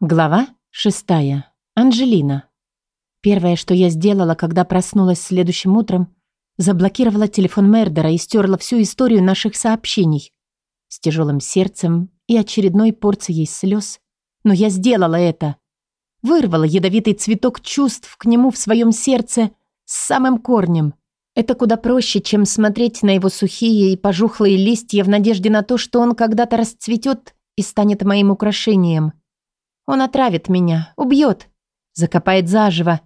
Глава шестая. Анжелина. Первое, что я сделала, когда проснулась следующим утром, заблокировала телефон Мердера и стерла всю историю наших сообщений. С тяжелым сердцем и очередной порцией слез. Но я сделала это. Вырвала ядовитый цветок чувств к нему в своем сердце с самым корнем. Это куда проще, чем смотреть на его сухие и пожухлые листья в надежде на то, что он когда-то расцветет и станет моим украшением. Он отравит меня, убьет, закопает заживо,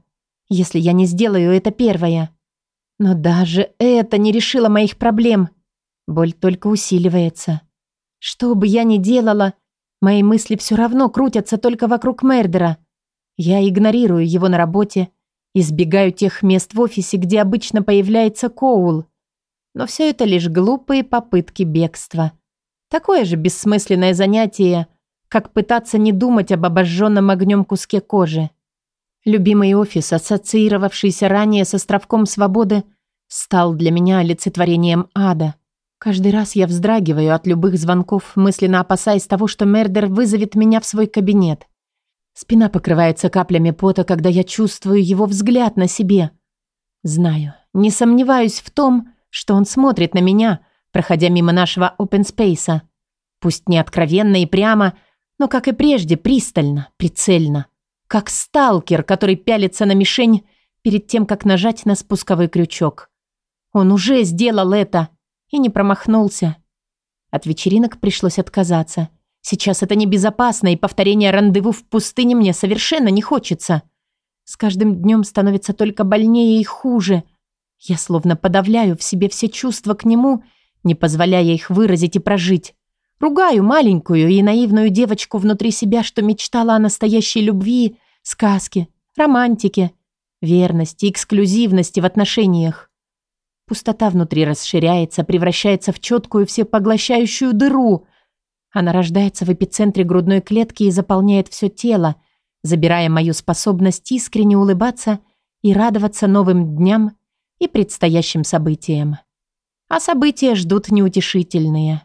если я не сделаю это первое. Но даже это не решило моих проблем. Боль только усиливается. Что бы я ни делала, мои мысли все равно крутятся только вокруг Мердера. Я игнорирую его на работе, избегаю тех мест в офисе, где обычно появляется Коул. Но все это лишь глупые попытки бегства. Такое же бессмысленное занятие, как пытаться не думать об обожженном огнем куске кожи. Любимый офис, ассоциировавшийся ранее с островком свободы, стал для меня олицетворением ада. Каждый раз я вздрагиваю от любых звонков, мысленно опасаясь того, что Мердер вызовет меня в свой кабинет. Спина покрывается каплями пота, когда я чувствую его взгляд на себе. Знаю, не сомневаюсь в том, что он смотрит на меня, проходя мимо нашего опенспейса. Пусть не откровенно и прямо, но, как и прежде, пристально, прицельно. Как сталкер, который пялится на мишень перед тем, как нажать на спусковой крючок. Он уже сделал это и не промахнулся. От вечеринок пришлось отказаться. Сейчас это небезопасно, и повторение рандеву в пустыне мне совершенно не хочется. С каждым днем становится только больнее и хуже. Я словно подавляю в себе все чувства к нему, не позволяя их выразить и прожить. Ругаю маленькую и наивную девочку внутри себя, что мечтала о настоящей любви, сказке, романтике, верности, эксклюзивности в отношениях. Пустота внутри расширяется, превращается в четкую всепоглощающую дыру. Она рождается в эпицентре грудной клетки и заполняет все тело, забирая мою способность искренне улыбаться и радоваться новым дням и предстоящим событиям. А события ждут неутешительные.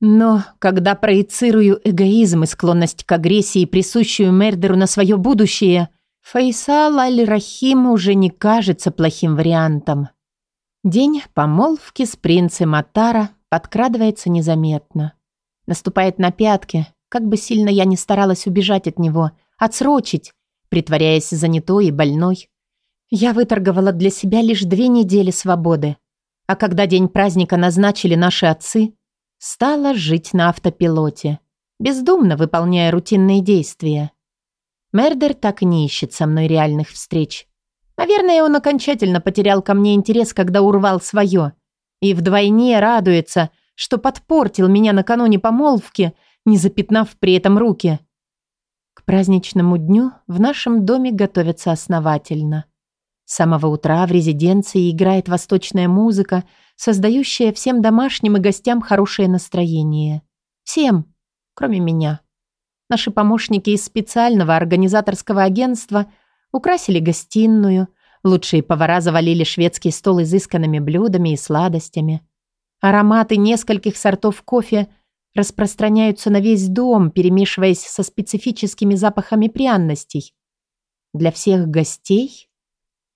Но когда проецирую эгоизм и склонность к агрессии, присущую Мердеру на свое будущее, Фейсал Аль-Рахим уже не кажется плохим вариантом. День помолвки с принцем Атара подкрадывается незаметно. Наступает на пятки, как бы сильно я ни старалась убежать от него, отсрочить, притворяясь занятой и больной. Я выторговала для себя лишь две недели свободы. А когда день праздника назначили наши отцы – Стала жить на автопилоте, бездумно выполняя рутинные действия. Мердер так и не ищет со мной реальных встреч. Наверное, он окончательно потерял ко мне интерес, когда урвал свое. И вдвойне радуется, что подпортил меня накануне помолвки, не запятнав при этом руки. К праздничному дню в нашем доме готовятся основательно. С самого утра в резиденции играет восточная музыка – создающая всем домашним и гостям хорошее настроение. Всем, кроме меня. Наши помощники из специального организаторского агентства украсили гостиную, лучшие повара завалили шведский стол изысканными блюдами и сладостями. Ароматы нескольких сортов кофе распространяются на весь дом, перемешиваясь со специфическими запахами пряностей. Для всех гостей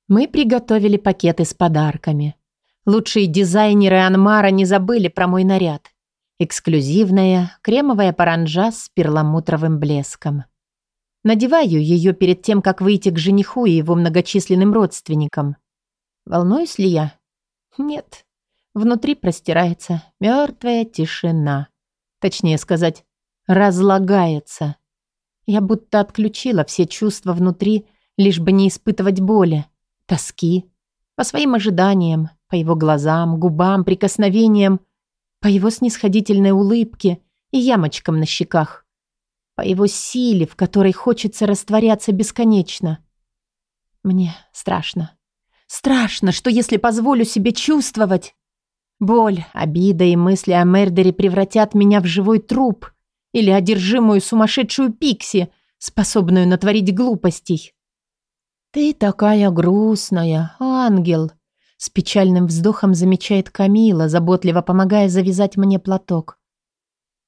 мы приготовили пакеты с подарками – Лучшие дизайнеры Анмара не забыли про мой наряд. Эксклюзивная кремовая паранжа с перламутровым блеском. Надеваю ее перед тем, как выйти к жениху и его многочисленным родственникам. Волнуюсь ли я? Нет. Внутри простирается мертвая тишина. Точнее сказать, разлагается. Я будто отключила все чувства внутри, лишь бы не испытывать боли, тоски, по своим ожиданиям, по его глазам, губам, прикосновениям, по его снисходительной улыбке и ямочкам на щеках, по его силе, в которой хочется растворяться бесконечно. Мне страшно. Страшно, что если позволю себе чувствовать... Боль, обида и мысли о Мердере превратят меня в живой труп или одержимую сумасшедшую пикси, способную натворить глупостей. «Ты такая грустная, ангел», с печальным вздохом замечает Камила, заботливо помогая завязать мне платок.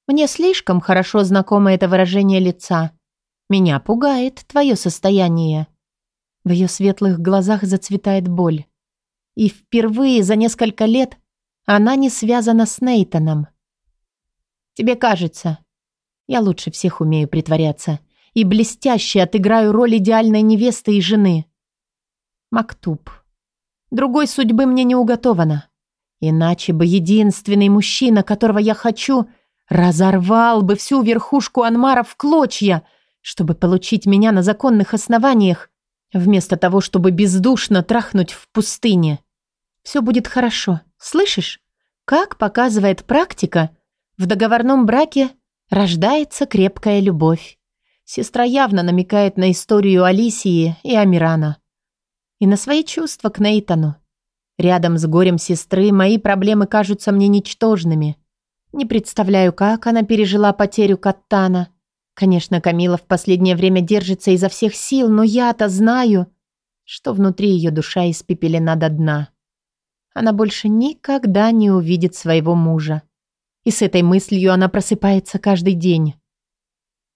Мне слишком хорошо знакомо это выражение лица. Меня пугает твое состояние». В ее светлых глазах зацветает боль. И впервые за несколько лет она не связана с Нейтаном. «Тебе кажется, я лучше всех умею притворяться и блестяще отыграю роль идеальной невесты и жены. Мактуб. Другой судьбы мне не уготовано. Иначе бы единственный мужчина, которого я хочу, разорвал бы всю верхушку Анмара в клочья, чтобы получить меня на законных основаниях, вместо того, чтобы бездушно трахнуть в пустыне. Все будет хорошо, слышишь? Как показывает практика, в договорном браке рождается крепкая любовь. Сестра явно намекает на историю Алисии и Амирана. И на свои чувства к Нейтану. Рядом с горем сестры мои проблемы кажутся мне ничтожными. Не представляю, как она пережила потерю Каттана. Конечно, Камила в последнее время держится изо всех сил, но я-то знаю, что внутри ее душа испепелена до дна. Она больше никогда не увидит своего мужа. И с этой мыслью она просыпается каждый день.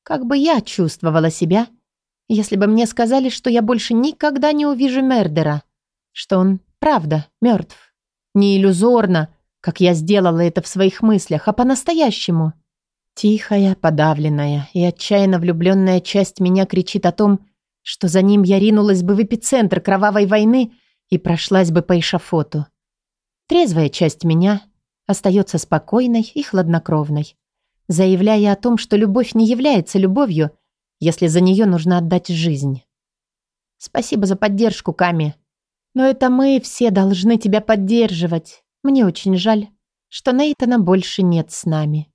Как бы я чувствовала себя, если бы мне сказали, что я больше никогда не увижу Мердера, что он Правда, мертв. Не иллюзорно, как я сделала это в своих мыслях, а по-настоящему. Тихая, подавленная и отчаянно влюбленная часть меня кричит о том, что за ним я ринулась бы в эпицентр кровавой войны и прошлась бы по эшафоту. Трезвая часть меня остается спокойной и хладнокровной, заявляя о том, что любовь не является любовью, если за нее нужно отдать жизнь. Спасибо за поддержку, Ками. Но это мы все должны тебя поддерживать. Мне очень жаль, что Нейтана больше нет с нами».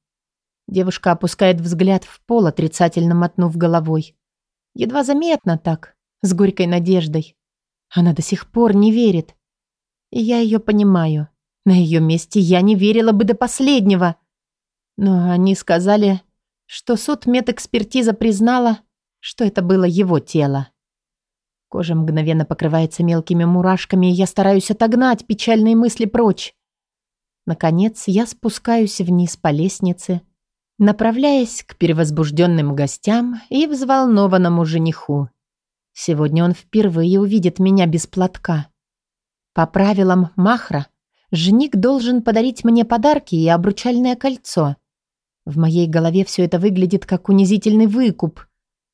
Девушка опускает взгляд в пол, отрицательно мотнув головой. Едва заметно так, с горькой надеждой. Она до сих пор не верит. И я ее понимаю. На ее месте я не верила бы до последнего. Но они сказали, что суд медэкспертиза признала, что это было его тело. Кожа мгновенно покрывается мелкими мурашками, и я стараюсь отогнать печальные мысли прочь. Наконец, я спускаюсь вниз по лестнице, направляясь к перевозбужденным гостям и взволнованному жениху. Сегодня он впервые увидит меня без платка. По правилам Махра, жених должен подарить мне подарки и обручальное кольцо. В моей голове все это выглядит как унизительный выкуп.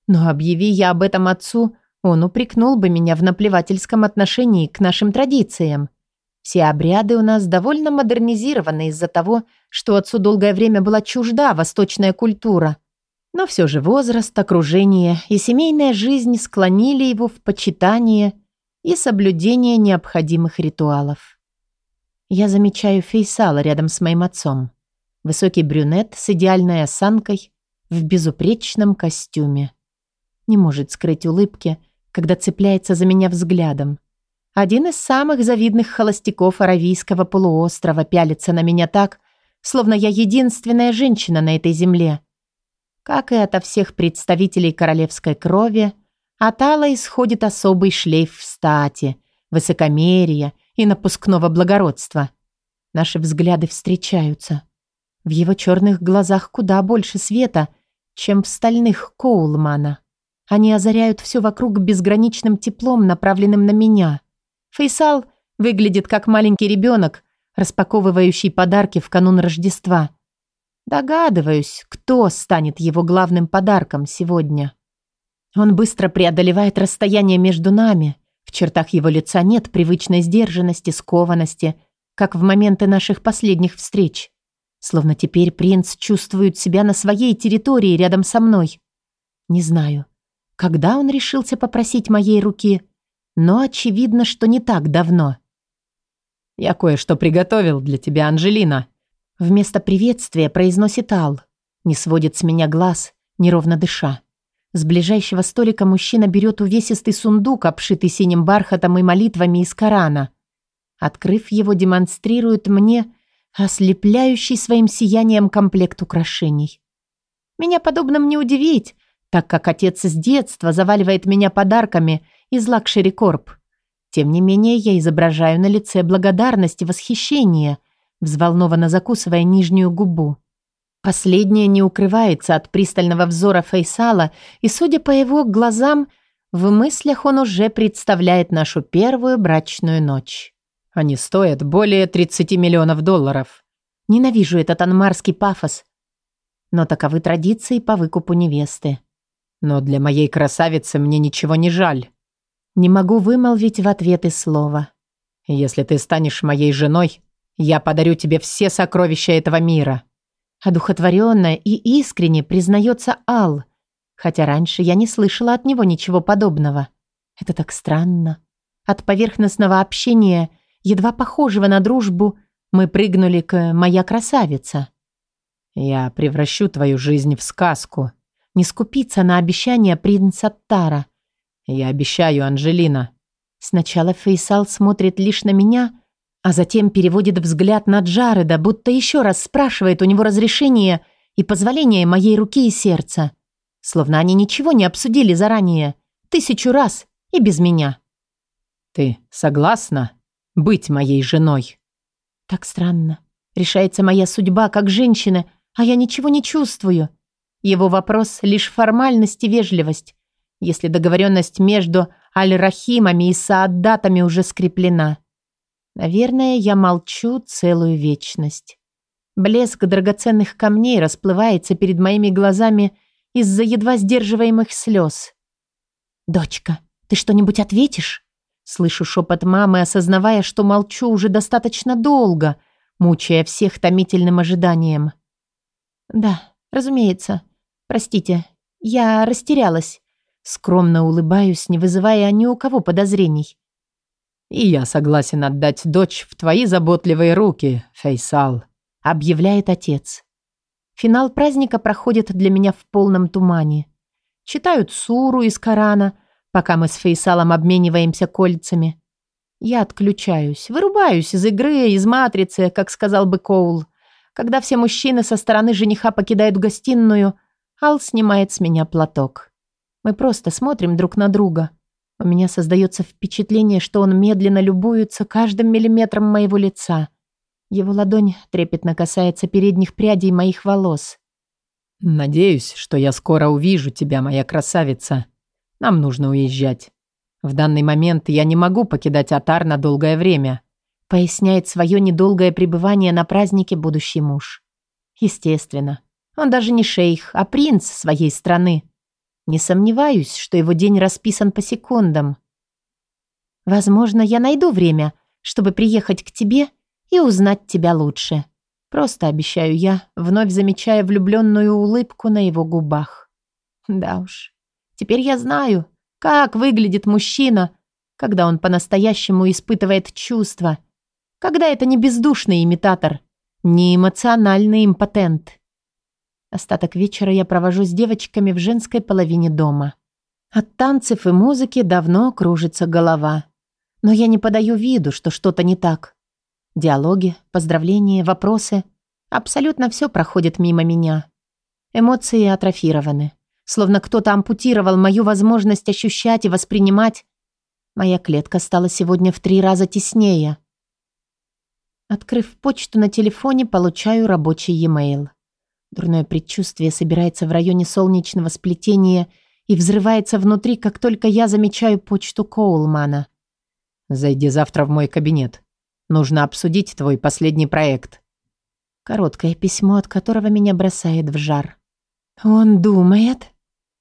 Но объяви я об этом отцу, он упрекнул бы меня в наплевательском отношении к нашим традициям. Все обряды у нас довольно модернизированы из-за того, что отцу долгое время была чужда восточная культура. Но все же возраст, окружение и семейная жизнь склонили его в почитание и соблюдение необходимых ритуалов. Я замечаю Фейсала рядом с моим отцом. Высокий брюнет с идеальной осанкой, в безупречном костюме. Не может скрыть улыбки – когда цепляется за меня взглядом. Один из самых завидных холостяков Аравийского полуострова пялится на меня так, словно я единственная женщина на этой земле. Как и ото всех представителей королевской крови, от Алла исходит особый шлейф стати, высокомерия и напускного благородства. Наши взгляды встречаются. В его черных глазах куда больше света, чем в стальных Коулмана. Они озаряют все вокруг безграничным теплом, направленным на меня. Фейсал выглядит как маленький ребенок, распаковывающий подарки в канун Рождества. Догадываюсь, кто станет его главным подарком сегодня. Он быстро преодолевает расстояние между нами. В чертах его лица нет привычной сдержанности, скованности, как в моменты наших последних встреч. Словно теперь принц чувствует себя на своей территории рядом со мной. Не знаю, когда он решился попросить моей руки, но очевидно, что не так давно. «Я кое-что приготовил для тебя, Анжелина», Вместо приветствия произносит Ал. Не сводит с меня глаз, неровно дыша. С ближайшего столика мужчина берет увесистый сундук, обшитый синим бархатом и молитвами из Корана. Открыв его, демонстрирует мне ослепляющий своим сиянием комплект украшений. Меня подобным не удивить, так как отец с детства заваливает меня подарками из luxury corp. Тем не менее, я изображаю на лице благодарность и восхищение, взволнованно закусывая нижнюю губу. Последнее не укрывается от пристального взора Фейсала, и, судя по его глазам, в мыслях он уже представляет нашу первую брачную ночь. Они стоят более 30 миллионов долларов. Ненавижу этот анмарский пафос. Но таковы традиции по выкупу невесты. Но для моей красавицы мне ничего не жаль. Не могу вымолвить в ответ и слова. Если ты станешь моей женой, я подарю тебе все сокровища этого мира. Одухотворенно и искренне признается Ал, хотя раньше я не слышала от него ничего подобного. Это так странно. От поверхностного общения, едва похожего на дружбу, мы прыгнули к «моя красавица». «Я превращу твою жизнь в сказку», не скупиться на обещания принца Тара. «Я обещаю, Анжелина». Сначала Фейсал смотрит лишь на меня, а затем переводит взгляд на Джареда, будто еще раз спрашивает у него разрешение и позволение моей руки и сердца. Словно они ничего не обсудили заранее. Тысячу раз и без меня. «Ты согласна быть моей женой?» Так странно. Решается моя судьба как женщина, а я ничего не чувствую. Его вопрос — лишь формальность и вежливость, если договоренность между Аль-Рахимами и Сааддатами уже скреплена. Наверное, я молчу целую вечность. Блеск драгоценных камней расплывается перед моими глазами из-за едва сдерживаемых слез. «Дочка, ты что-нибудь ответишь?» Слышу шепот мамы, осознавая, что молчу уже достаточно долго, мучая всех томительным ожиданием. «Да, разумеется. Простите, я растерялась». Скромно улыбаюсь, не вызывая ни у кого подозрений. «И я согласен отдать дочь в твои заботливые руки, Фейсал», — объявляет отец. Финал праздника проходит для меня в полном тумане. Читают суру из Корана, пока мы с Фейсалом обмениваемся кольцами. Я отключаюсь, вырубаюсь из игры, из матрицы, как сказал бы Коул. Когда все мужчины со стороны жениха покидают гостиную, Ал снимает с меня платок. Мы просто смотрим друг на друга. У меня создается впечатление, что он медленно любуется каждым миллиметром моего лица. Его ладонь трепетно касается передних прядей моих волос. «Надеюсь, что я скоро увижу тебя, моя красавица. Нам нужно уезжать. В данный момент я не могу покидать Атар на долгое время», поясняет свое недолгое пребывание на празднике будущий муж. Естественно. Он даже не шейх, а принц своей страны. Не сомневаюсь, что его день расписан по секундам. Возможно, я найду время, чтобы приехать к тебе и узнать тебя лучше. Просто обещаю я, вновь замечая влюбленную улыбку на его губах. Да уж, теперь я знаю, как выглядит мужчина, когда он по-настоящему испытывает чувства, когда это не бездушный имитатор, не эмоциональный импотент. Остаток вечера я провожу с девочками в женской половине дома. От танцев и музыки давно кружится голова. Но я не подаю виду, что что-то не так. Диалоги, поздравления, вопросы. Абсолютно все проходит мимо меня. Эмоции атрофированы. Словно кто-то ампутировал мою возможность ощущать и воспринимать. Моя клетка стала сегодня в три раза теснее. Открыв почту на телефоне, получаю рабочий e-mail. Дурное предчувствие собирается в районе солнечного сплетения и взрывается внутри, как только я замечаю почту Коулмана. «Зайди завтра в мой кабинет. Нужно обсудить твой последний проект». Короткое письмо, от которого меня бросает в жар. «Он думает?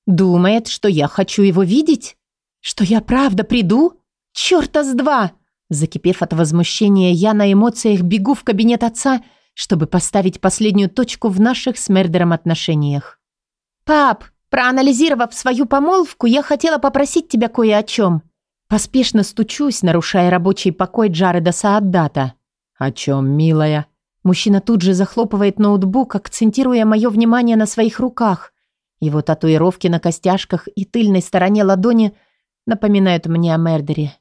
Думает, что я хочу его видеть? Что я правда приду? Чёрта с два!» Закипев от возмущения, я на эмоциях бегу в кабинет отца – чтобы поставить последнюю точку в наших с Мердером отношениях. «Пап, проанализировав свою помолвку, я хотела попросить тебя кое о чем». Поспешно стучусь, нарушая рабочий покой Джареда Сааддата. «О чем, милая?» Мужчина тут же захлопывает ноутбук, акцентируя мое внимание на своих руках. Его татуировки на костяшках и тыльной стороне ладони напоминают мне о Мердере.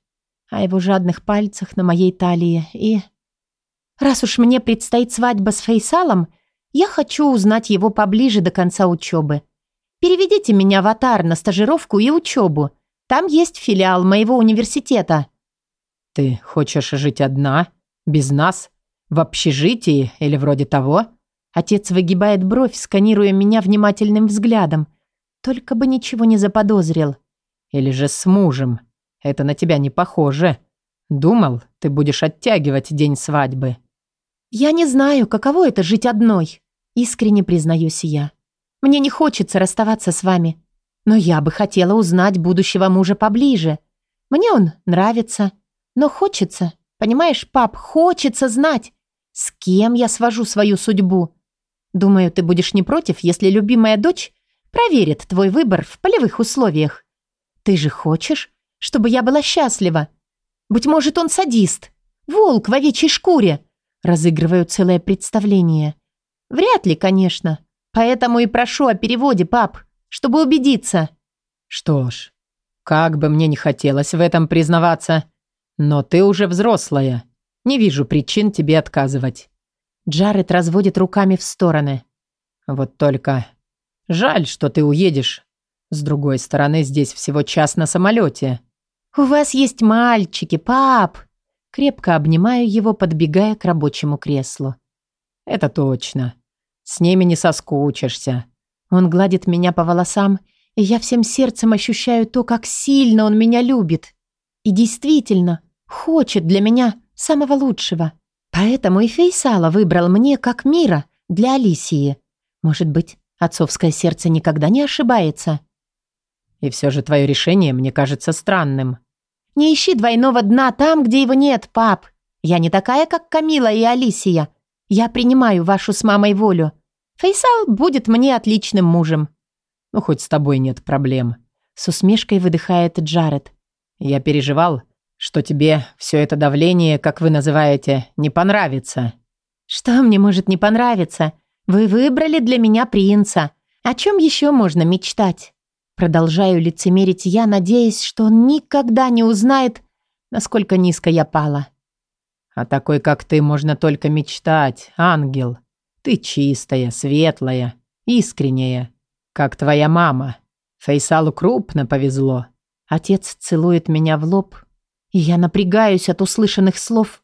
О его жадных пальцах на моей талии и... Раз уж мне предстоит свадьба с Фейсалом, я хочу узнать его поближе до конца учебы. Переведите меня в Атар на стажировку и учебу. Там есть филиал моего университета». «Ты хочешь жить одна? Без нас? В общежитии или вроде того?» Отец выгибает бровь, сканируя меня внимательным взглядом. Только бы ничего не заподозрил. Или же с мужем. Это на тебя не похоже. Думал, ты будешь оттягивать день свадьбы. Я не знаю, каково это жить одной. Искренне признаюсь я. Мне не хочется расставаться с вами. Но я бы хотела узнать будущего мужа поближе. Мне он нравится. Но хочется, понимаешь, пап, хочется знать, с кем я свожу свою судьбу. Думаю, ты будешь не против, если любимая дочь проверит твой выбор в полевых условиях. Ты же хочешь, чтобы я была счастлива? Быть может, он садист, волк в овечьей шкуре. Разыгрываю целое представление. Вряд ли, конечно. Поэтому и прошу о переводе, пап, чтобы убедиться. Что ж, как бы мне не хотелось в этом признаваться, но ты уже взрослая. Не вижу причин тебе отказывать. Джаред разводит руками в стороны. Вот только жаль, что ты уедешь. С другой стороны, здесь всего час на самолете. У вас есть мальчики, пап. Крепко обнимаю его, подбегая к рабочему креслу. Это точно. С ними не соскучишься. Он гладит меня по волосам, и я всем сердцем ощущаю то, как сильно он меня любит. И действительно, хочет для меня самого лучшего. Поэтому и Фейсала выбрал мне как мира для Алисии. Может быть, отцовское сердце никогда не ошибается. И все же твое решение мне кажется странным. Не ищи двойного дна там, где его нет, пап. Я не такая, как Камила и Алисия. Я принимаю вашу с мамой волю. Фейсал будет мне отличным мужем. Ну, хоть с тобой нет проблем. С усмешкой выдыхает Джаред. Я переживал, что тебе все это давление, как вы называете, не понравится. Что мне может не понравиться? Вы выбрали для меня принца. О чем еще можно мечтать? Продолжаю лицемерить я, надеясь, что он никогда не узнает, насколько низко я пала. А такой, как ты, можно только мечтать, ангел. Ты чистая, светлая, искренняя, как твоя мама. Фейсалу крупно повезло. Отец целует меня в лоб, я напрягаюсь от услышанных слов,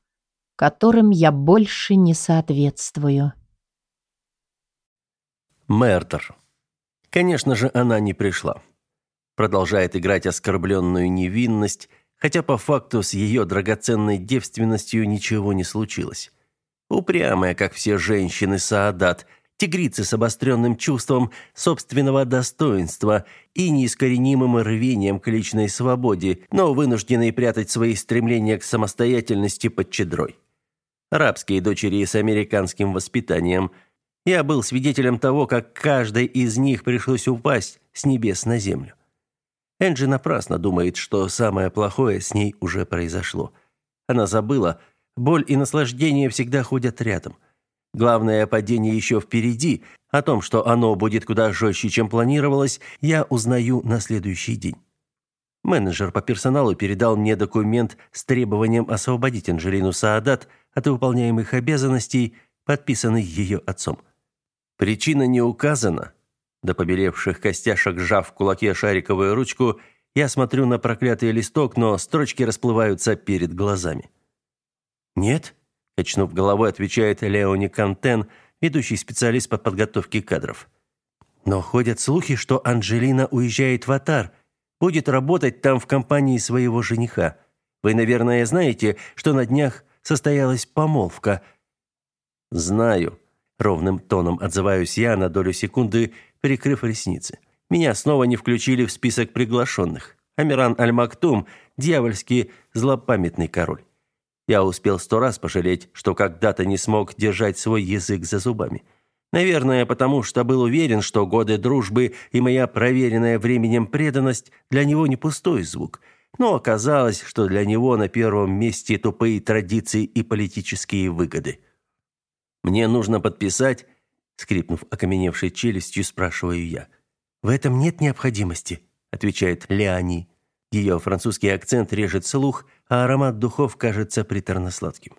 которым я больше не соответствую. Мердер. Конечно же, она не пришла. Продолжает играть оскорбленную невинность, хотя по факту с ее драгоценной девственностью ничего не случилось. Упрямая, как все женщины Саадат – тигрицы с обостренным чувством собственного достоинства и неискоренимым рвением к личной свободе, но вынужденные прятать свои стремления к самостоятельности под чедрой. Рабские дочери с американским воспитанием. Я был свидетелем того, как каждой из них пришлось упасть с небес на землю. Энджи напрасно думает, что самое плохое с ней уже произошло. Она забыла, боль и наслаждение всегда ходят рядом – Главное падение еще впереди. О том, что оно будет куда жестче, чем планировалось, я узнаю на следующий день. Менеджер по персоналу передал мне документ с требованием освободить Анжелину Саадат от выполняемых обязанностей, подписанный ее отцом. Причина не указана. До побелевших костяшек сжав в кулаке шариковую ручку, я смотрю на проклятый листок, но строчки расплываются перед глазами. «Нет?» Качнув головой, отвечает Леони Кантен, ведущий специалист по подготовке кадров. Но ходят слухи, что Анжелина уезжает в Атар, будет работать там в компании своего жениха. Вы, наверное, знаете, что на днях состоялась помолвка. Знаю, ровным тоном отзываюсь я на долю секунды, прикрыв ресницы. Меня снова не включили в список приглашенных. Амиран Аль-Мактум дьявольски злопамятный король. Я успел сто раз пожалеть, что когда-то не смог держать свой язык за зубами. Наверное, потому что был уверен, что годы дружбы и моя проверенная временем преданность для него не пустой звук. Но оказалось, что для него на первом месте тупые традиции и политические выгоды. Мне нужно подписать, скрипнув окаменевшей челюстью, спрашиваю я. В этом нет необходимости, отвечает Леони. Ее французский акцент режет слух, а аромат духов кажется приторно-сладким.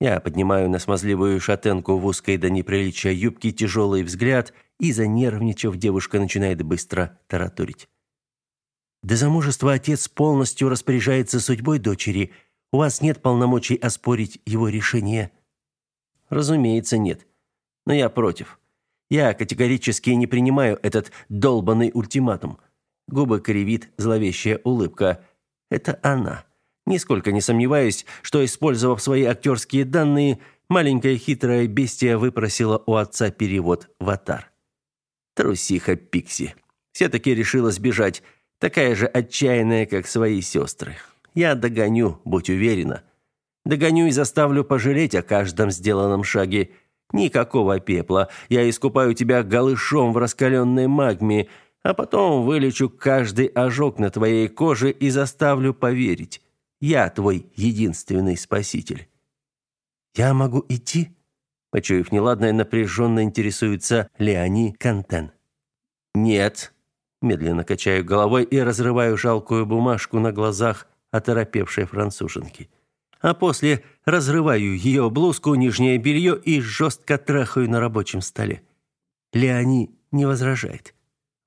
Я поднимаю на смазливую шатенку в узкой до неприличия юбке тяжелый взгляд, и, занервничав, девушка начинает быстро тараторить. До замужества отец полностью распоряжается судьбой дочери. У вас нет полномочий оспорить его решение. Разумеется, нет. Но я против. Я категорически не принимаю этот долбанный ультиматум. Губы кривит зловещая улыбка. Это она. Нисколько не сомневаюсь, что, использовав свои актерские данные, маленькая хитрая бестия выпросила у отца перевод в Атар. Трусиха Пикси. Все-таки решила сбежать, такая же отчаянная, как свои сестры. Я догоню, будь уверена. Догоню и заставлю пожалеть о каждом сделанном шаге. Никакого пепла. Я искупаю тебя голышом в раскаленной магме, а потом вылечу каждый ожог на твоей коже и заставлю поверить. Я твой единственный спаситель. Я могу идти? Почуяв неладное, напряженно интересуется Леони Кантен. Нет. Медленно качаю головой и разрываю жалкую бумажку на глазах оторопевшей француженки. А после разрываю ее блузку, нижнее белье и жестко трахаю на рабочем столе. Леони не возражает.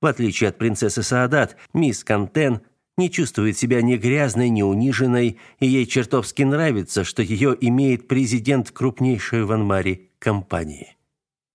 В отличие от принцессы Саадат, мисс Кантен не чувствует себя ни грязной, ни униженной, и ей чертовски нравится, что ее имеет президент крупнейшей в Анмаре компании.